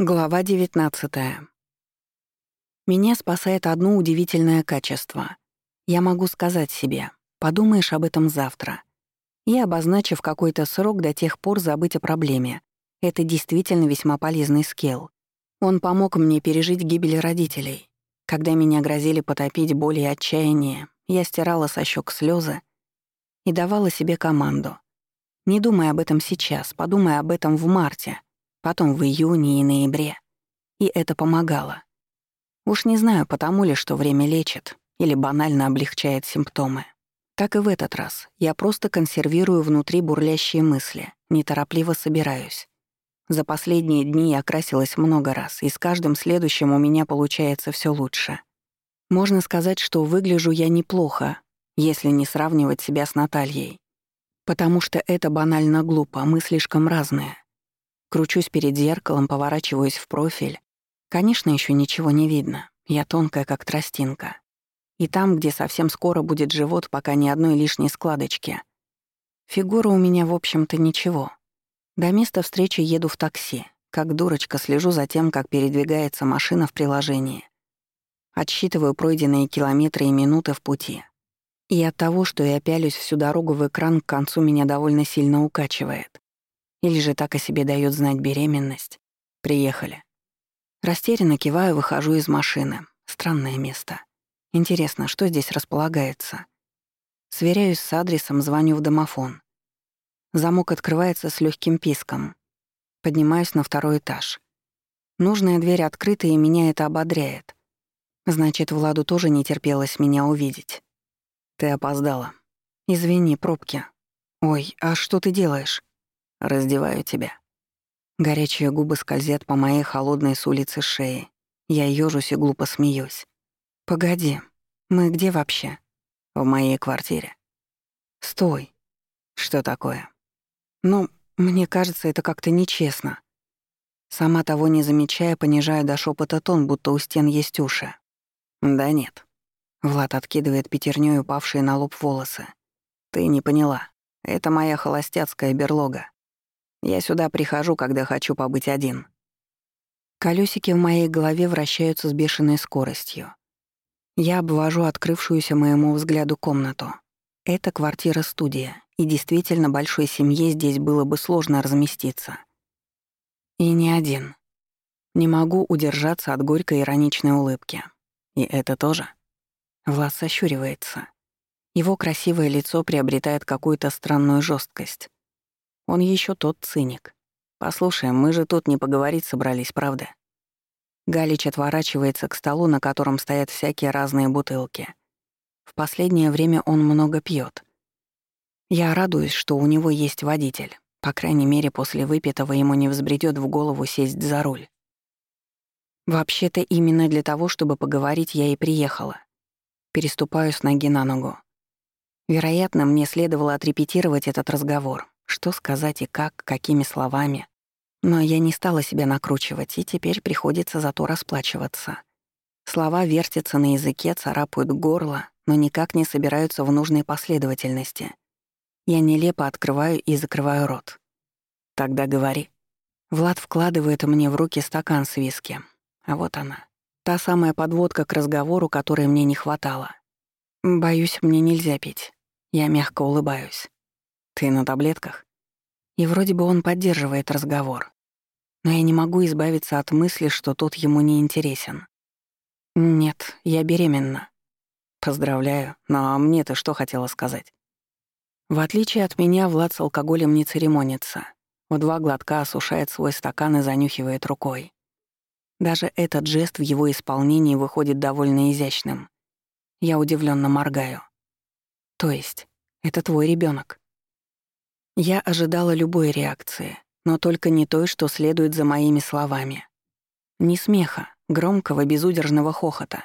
Глава 19. Меня спасает одно удивительное качество. Я могу сказать себе, подумаешь об этом завтра. И, обозначив какой-то срок, до тех пор забыть о проблеме. Это действительно весьма полезный скилл. Он помог мне пережить гибель родителей. Когда меня грозили потопить боль и отчаяние, я стирала со щек слезы и давала себе команду. Не думай об этом сейчас, подумай об этом в марте — потом в июне и ноябре. И это помогало. Уж не знаю, потому ли, что время лечит или банально облегчает симптомы. Так и в этот раз. Я просто консервирую внутри бурлящие мысли, неторопливо собираюсь. За последние дни я красилась много раз, и с каждым следующим у меня получается все лучше. Можно сказать, что выгляжу я неплохо, если не сравнивать себя с Натальей. Потому что это банально глупо, мы слишком разные. Кручусь перед зеркалом, поворачиваюсь в профиль. Конечно, еще ничего не видно. Я тонкая, как тростинка. И там, где совсем скоро будет живот, пока ни одной лишней складочки. Фигура у меня, в общем-то, ничего. До места встречи еду в такси. Как дурочка слежу за тем, как передвигается машина в приложении. Отсчитываю пройденные километры и минуты в пути. И от того, что я пялюсь всю дорогу в экран, к концу меня довольно сильно укачивает. Или же так о себе дает знать беременность. Приехали. Растерянно киваю, выхожу из машины. Странное место. Интересно, что здесь располагается? Сверяюсь с адресом, звоню в домофон. Замок открывается с легким писком. Поднимаюсь на второй этаж. Нужная дверь открыта, и меня это ободряет. Значит, Владу тоже не терпелось меня увидеть. Ты опоздала. Извини, пробки. Ой, а что ты делаешь? Раздеваю тебя. Горячие губы скользят по моей холодной с улицы шее. Я ёжусь и глупо смеюсь. «Погоди, мы где вообще?» «В моей квартире». «Стой». «Что такое?» «Ну, мне кажется, это как-то нечестно». Сама того не замечая, понижаю до шепота тон, будто у стен есть уши. «Да нет». Влад откидывает пятернёй упавшие на лоб волосы. «Ты не поняла. Это моя холостяцкая берлога. Я сюда прихожу, когда хочу побыть один. Колесики в моей голове вращаются с бешеной скоростью. Я обвожу открывшуюся моему взгляду комнату. Это квартира-студия, и действительно большой семье здесь было бы сложно разместиться. И не один. Не могу удержаться от горькой ироничной улыбки. И это тоже. Влад сощуривается. Его красивое лицо приобретает какую-то странную жесткость. Он еще тот циник. Послушай, мы же тут не поговорить собрались, правда? Галич отворачивается к столу, на котором стоят всякие разные бутылки. В последнее время он много пьет. Я радуюсь, что у него есть водитель. По крайней мере, после выпитого ему не взбредёт в голову сесть за руль. Вообще-то именно для того, чтобы поговорить, я и приехала. Переступаю с ноги на ногу. Вероятно, мне следовало отрепетировать этот разговор, что сказать и как, какими словами. Но я не стала себя накручивать, и теперь приходится за то расплачиваться. Слова вертятся на языке, царапают горло, но никак не собираются в нужной последовательности. Я нелепо открываю и закрываю рот. «Тогда говори». Влад вкладывает мне в руки стакан с виски. А вот она. Та самая подводка к разговору, которой мне не хватало. Боюсь, мне нельзя пить. Я мягко улыбаюсь. «Ты на таблетках?» И вроде бы он поддерживает разговор. Но я не могу избавиться от мысли, что тот ему не интересен. «Нет, я беременна». «Поздравляю, но мне ты что хотела сказать?» В отличие от меня, Влад с алкоголем не церемонится. В два глотка осушает свой стакан и занюхивает рукой. Даже этот жест в его исполнении выходит довольно изящным. Я удивленно моргаю. То есть, это твой ребенок? Я ожидала любой реакции, но только не той, что следует за моими словами. Не смеха, громкого безудержного хохота.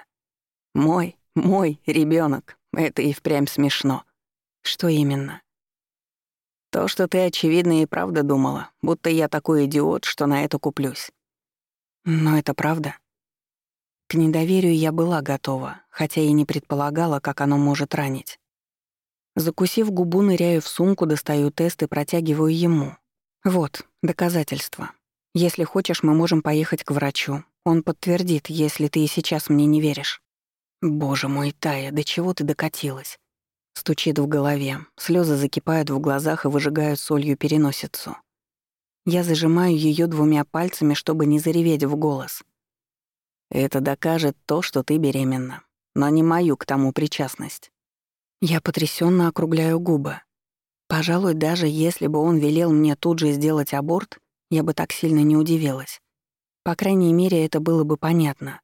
«Мой, мой ребенок, это и впрямь смешно». Что именно? То, что ты, очевидно, и правда думала, будто я такой идиот, что на это куплюсь. Но это правда. К недоверию я была готова, хотя и не предполагала, как оно может ранить. Закусив губу, ныряю в сумку, достаю тест и протягиваю ему. Вот, доказательство. Если хочешь, мы можем поехать к врачу. Он подтвердит, если ты и сейчас мне не веришь. Боже мой, Тая, до чего ты докатилась? Стучит в голове, слезы закипают в глазах и выжигают солью переносицу. Я зажимаю ее двумя пальцами, чтобы не зареветь в голос. Это докажет то, что ты беременна, но не мою к тому причастность. Я потрясенно округляю губы. Пожалуй, даже если бы он велел мне тут же сделать аборт, я бы так сильно не удивилась. По крайней мере, это было бы понятно.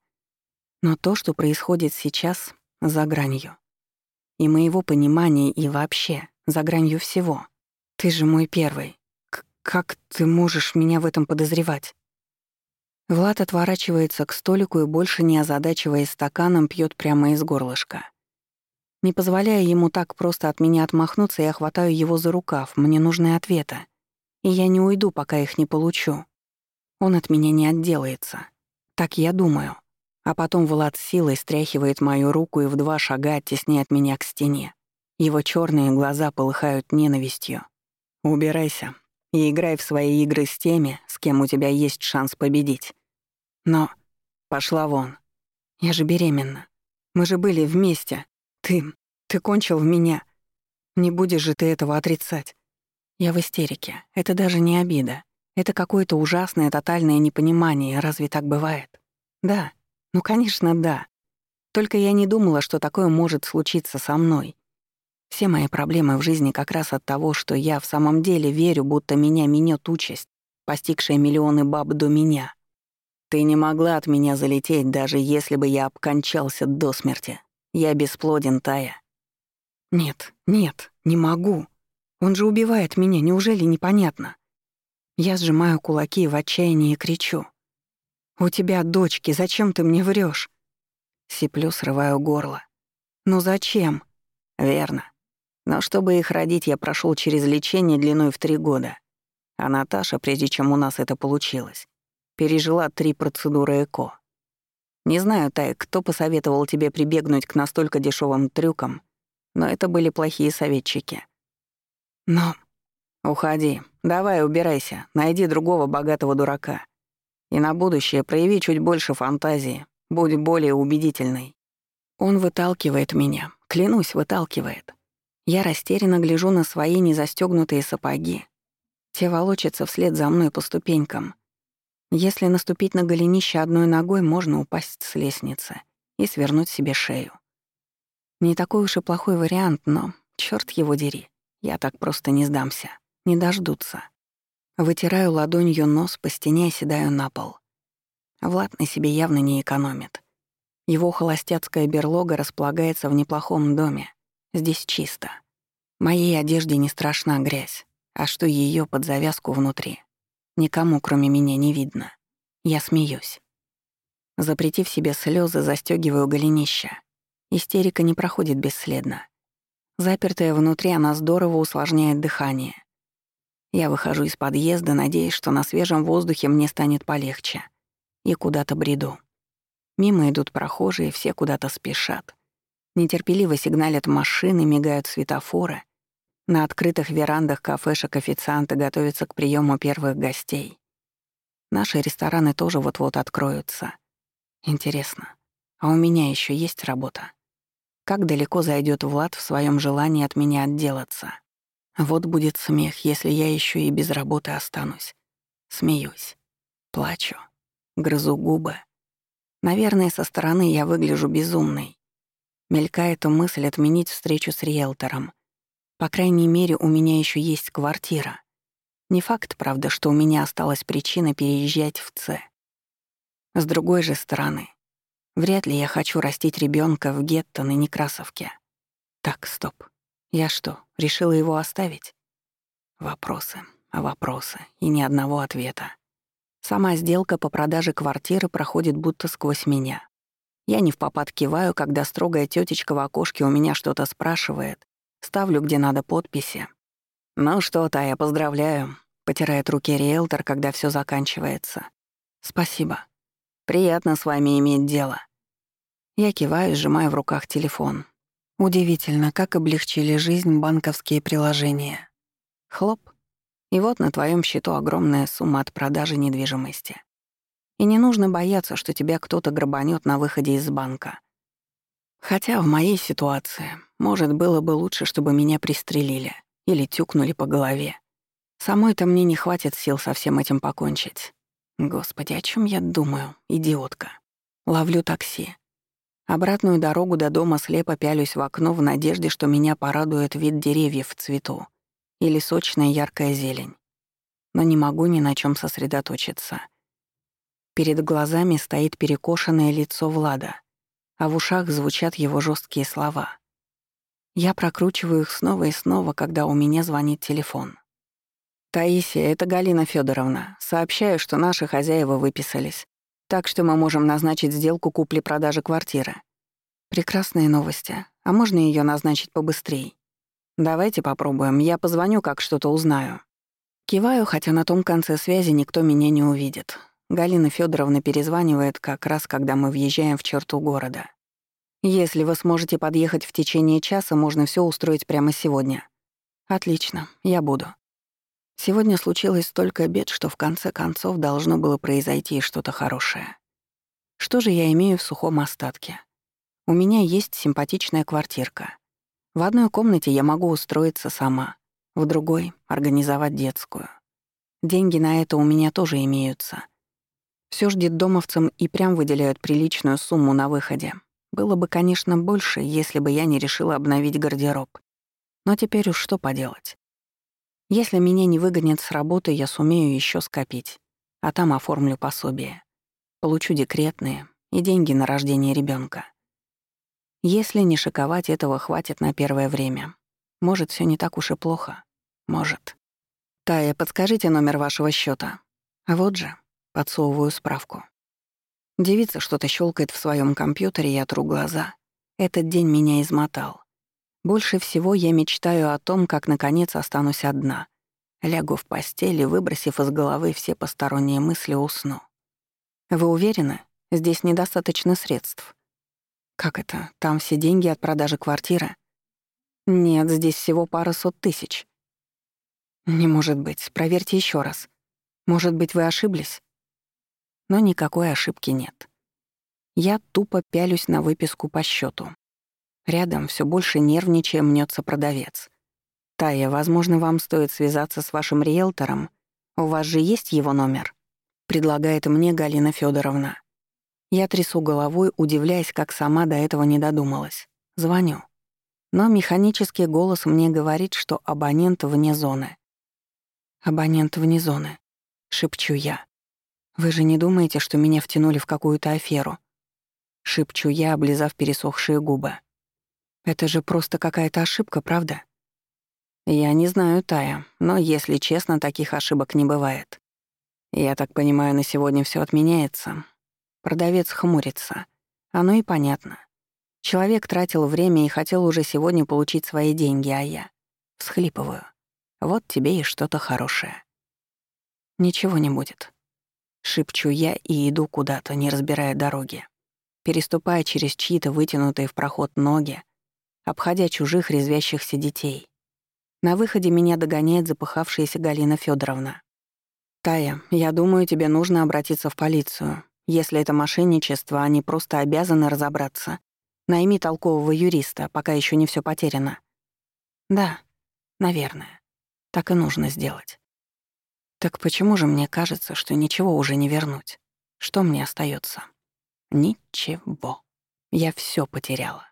Но то, что происходит сейчас, за гранью. И моего понимания, и вообще, за гранью всего. Ты же мой первый. К как ты можешь меня в этом подозревать? Влад отворачивается к столику и, больше не озадачиваясь стаканом, пьет прямо из горлышка. Не позволяя ему так просто от меня отмахнуться, я хватаю его за рукав, мне нужны ответы. И я не уйду, пока их не получу. Он от меня не отделается. Так я думаю. А потом Влад силой стряхивает мою руку и в два шага оттесняет меня к стене. Его черные глаза полыхают ненавистью. «Убирайся и играй в свои игры с теми, с кем у тебя есть шанс победить. Но пошла вон. Я же беременна. Мы же были вместе. Ты... ты кончил в меня. Не будешь же ты этого отрицать. Я в истерике. Это даже не обида. Это какое-то ужасное тотальное непонимание. Разве так бывает? Да. Ну, конечно, да. Только я не думала, что такое может случиться со мной. Все мои проблемы в жизни как раз от того, что я в самом деле верю, будто меня минет участь, постигшая миллионы баб до меня. Ты не могла от меня залететь, даже если бы я обкончался до смерти. Я бесплоден, Тая. Нет, нет, не могу. Он же убивает меня, неужели непонятно? Я сжимаю кулаки в отчаянии и кричу. «У тебя дочки, зачем ты мне врешь? Сиплю, срываю горло. «Ну зачем?» «Верно. Но чтобы их родить, я прошел через лечение длиной в три года. А Наташа, прежде чем у нас это получилось, пережила три процедуры ЭКО. Не знаю, Тай, кто посоветовал тебе прибегнуть к настолько дешевым трюкам, но это были плохие советчики. Но... Уходи. Давай, убирайся. Найди другого богатого дурака. И на будущее прояви чуть больше фантазии. Будь более убедительной. Он выталкивает меня. Клянусь, выталкивает. Я растерянно гляжу на свои незастёгнутые сапоги. Те волочатся вслед за мной по ступенькам. Если наступить на голенище одной ногой, можно упасть с лестницы и свернуть себе шею. Не такой уж и плохой вариант, но, чёрт его дери, я так просто не сдамся. Не дождутся. Вытираю ладонью нос, по стене оседаю на пол. Влад на себе явно не экономит. Его холостяцкая берлога располагается в неплохом доме. Здесь чисто. Моей одежде не страшна грязь, а что ее под завязку внутри. Никому, кроме меня, не видно. Я смеюсь. Запретив себе слезы, застегиваю голенища. Истерика не проходит бесследно. Запертая внутри, она здорово усложняет дыхание. Я выхожу из подъезда, надеясь, что на свежем воздухе мне станет полегче. И куда-то бреду. Мимо идут прохожие, все куда-то спешат. Нетерпеливо сигналят машины, мигают светофоры. На открытых верандах кафешек официанты готовятся к приему первых гостей. Наши рестораны тоже вот-вот откроются. Интересно, а у меня еще есть работа? Как далеко зайдет Влад в своем желании от меня отделаться? Вот будет смех, если я еще и без работы останусь. Смеюсь. Плачу. Грызу губы. Наверное, со стороны я выгляжу безумной. Мелькает мысль отменить встречу с риэлтором. По крайней мере, у меня еще есть квартира. Не факт, правда, что у меня осталась причина переезжать в Ц. С другой же стороны, Вряд ли я хочу растить ребенка в гетто на Некрасовке. Так, стоп. Я что, решила его оставить? Вопросы, вопросы и ни одного ответа. Сама сделка по продаже квартиры проходит будто сквозь меня. Я не в попад киваю, когда строгая тетечка в окошке у меня что-то спрашивает. Ставлю, где надо подписи. «Ну что, Тая, поздравляю», — потирает руки риэлтор, когда все заканчивается. «Спасибо. Приятно с вами иметь дело». Я киваю, сжимая в руках телефон. Удивительно, как облегчили жизнь банковские приложения. Хлоп. И вот на твоем счету огромная сумма от продажи недвижимости. И не нужно бояться, что тебя кто-то грабанет на выходе из банка. Хотя в моей ситуации, может, было бы лучше, чтобы меня пристрелили или тюкнули по голове. Самой-то мне не хватит сил со всем этим покончить. Господи, о чем я думаю, идиотка? Ловлю такси. Обратную дорогу до дома слепо пялюсь в окно в надежде, что меня порадует вид деревьев в цвету или сочная яркая зелень. Но не могу ни на чем сосредоточиться. Перед глазами стоит перекошенное лицо Влада, а в ушах звучат его жесткие слова. Я прокручиваю их снова и снова, когда у меня звонит телефон. «Таисия, это Галина Федоровна. Сообщаю, что наши хозяева выписались. Так что мы можем назначить сделку купли-продажи квартиры. Прекрасные новости. А можно ее назначить побыстрее? Давайте попробуем. Я позвоню, как что-то узнаю. Киваю, хотя на том конце связи никто меня не увидит. Галина Федоровна перезванивает как раз, когда мы въезжаем в черту города. Если вы сможете подъехать в течение часа, можно все устроить прямо сегодня. Отлично, я буду. Сегодня случилось столько бед, что в конце концов должно было произойти что-то хорошее. Что же я имею в сухом остатке? У меня есть симпатичная квартирка. В одной комнате я могу устроиться сама, в другой — организовать детскую. Деньги на это у меня тоже имеются. Всё ж детдомовцам и прям выделяют приличную сумму на выходе. Было бы, конечно, больше, если бы я не решила обновить гардероб. Но теперь уж что поделать. Если меня не выгонят с работы, я сумею еще скопить, а там оформлю пособие. Получу декретные и деньги на рождение ребенка. Если не шиковать, этого хватит на первое время. Может, все не так уж и плохо. Может. Тая, подскажите номер вашего счета. Вот же, подсовываю справку. Девица что-то щелкает в своем компьютере, я тру глаза. Этот день меня измотал. Больше всего я мечтаю о том, как наконец останусь одна. Лягу в постели, выбросив из головы все посторонние мысли, усну. Вы уверены? Здесь недостаточно средств. Как это? Там все деньги от продажи квартиры? Нет, здесь всего пара сот тысяч. Не может быть. Проверьте еще раз. Может быть, вы ошиблись? Но никакой ошибки нет. Я тупо пялюсь на выписку по счету. Рядом все больше нервничая мнется продавец. «Тая, возможно, вам стоит связаться с вашим риэлтором. У вас же есть его номер?» Предлагает мне Галина Федоровна. Я трясу головой, удивляясь, как сама до этого не додумалась. Звоню. Но механический голос мне говорит, что абонент вне зоны. «Абонент вне зоны», — шепчу я. «Вы же не думаете, что меня втянули в какую-то аферу?» Шепчу я, облизав пересохшие губы. Это же просто какая-то ошибка, правда? Я не знаю, Тая, но, если честно, таких ошибок не бывает. Я так понимаю, на сегодня все отменяется. Продавец хмурится. Оно и понятно. Человек тратил время и хотел уже сегодня получить свои деньги, а я всхлипываю. Вот тебе и что-то хорошее. Ничего не будет. Шепчу я и иду куда-то, не разбирая дороги. Переступая через чьи-то вытянутые в проход ноги, обходя чужих резвящихся детей. На выходе меня догоняет запыхавшаяся Галина Федоровна. «Тая, я думаю, тебе нужно обратиться в полицию. Если это мошенничество, они просто обязаны разобраться. Найми толкового юриста, пока еще не все потеряно». «Да, наверное. Так и нужно сделать». Так почему же мне кажется, что ничего уже не вернуть? Что мне остается? Ничего. Я все потеряла.